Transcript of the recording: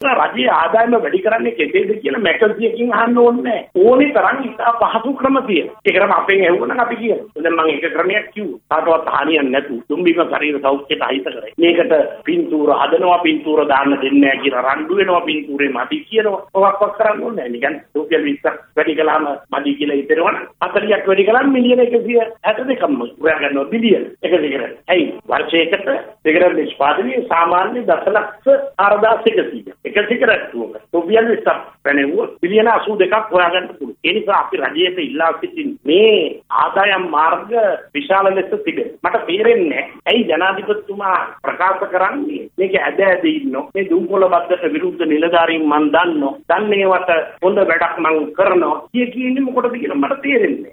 රජයේ ආදායම වැඩි කරන්නේ කෙසේද කියලා මැකන්සියකින් අහන්න ඕනේ ඕනේ තරම් ඉතා පහසු ක්‍රම තියෙනවා. ඒ ක්‍රම අපෙන් ඇහුවනම් අපි කියනවා. දැන් මම එක ක්‍රමයක් කිව්වා. කාටවත් හානියක් නැතු දුම්බිම ශරීර සෞඛ්‍යයට අහිත කරයි. මේකට පින්තූර හදනවා පින්තූර දාන්න දෙන්නේ නැහැ කියලා රණ්ඩු වෙනවා පින්තූරේ මදි කියනවා. ඔක්කොක් කරන්න ඕනේ නැහැ. නිකන් රුපියල් 20ක් වැඩි කළාම මදි කියලා හිතනවනම් 40ක් වැඩි කළාම මිලියන 162කම උරා ගන්නවා බිලියන 100කට. ඇයි වර්ෂයකට සිගරට් නිෂ්පාදනය සාමාන්‍ය දශලක්ෂ 4100. එක සිගරට් තුනක රුපියල් 20ක් පැනෙවුවොත් බිලියන 82ක් හොයාගන්න පුළුවන්. ඒ නිසා අපි රජයට ඉල්ලා සිටින් මේ ආදායම් මාර්ග විශාල ලෙස තිබෙනවා. මට තේරෙන්නේ ඇයි ජනාධිපතිතුමා ප්‍රකාශ කරන්නේ මේක ඇද ඇද ඉන්නෝ මේ දුම්කොළ බද්දට විරුද්ධ නිලධාරීන් මන් දන්නෝ. දන්නේවට හොඳ වැඩක් මං කරනවා. කිය කියන්නේ මොකටද කියලා මට තේරෙන්නේ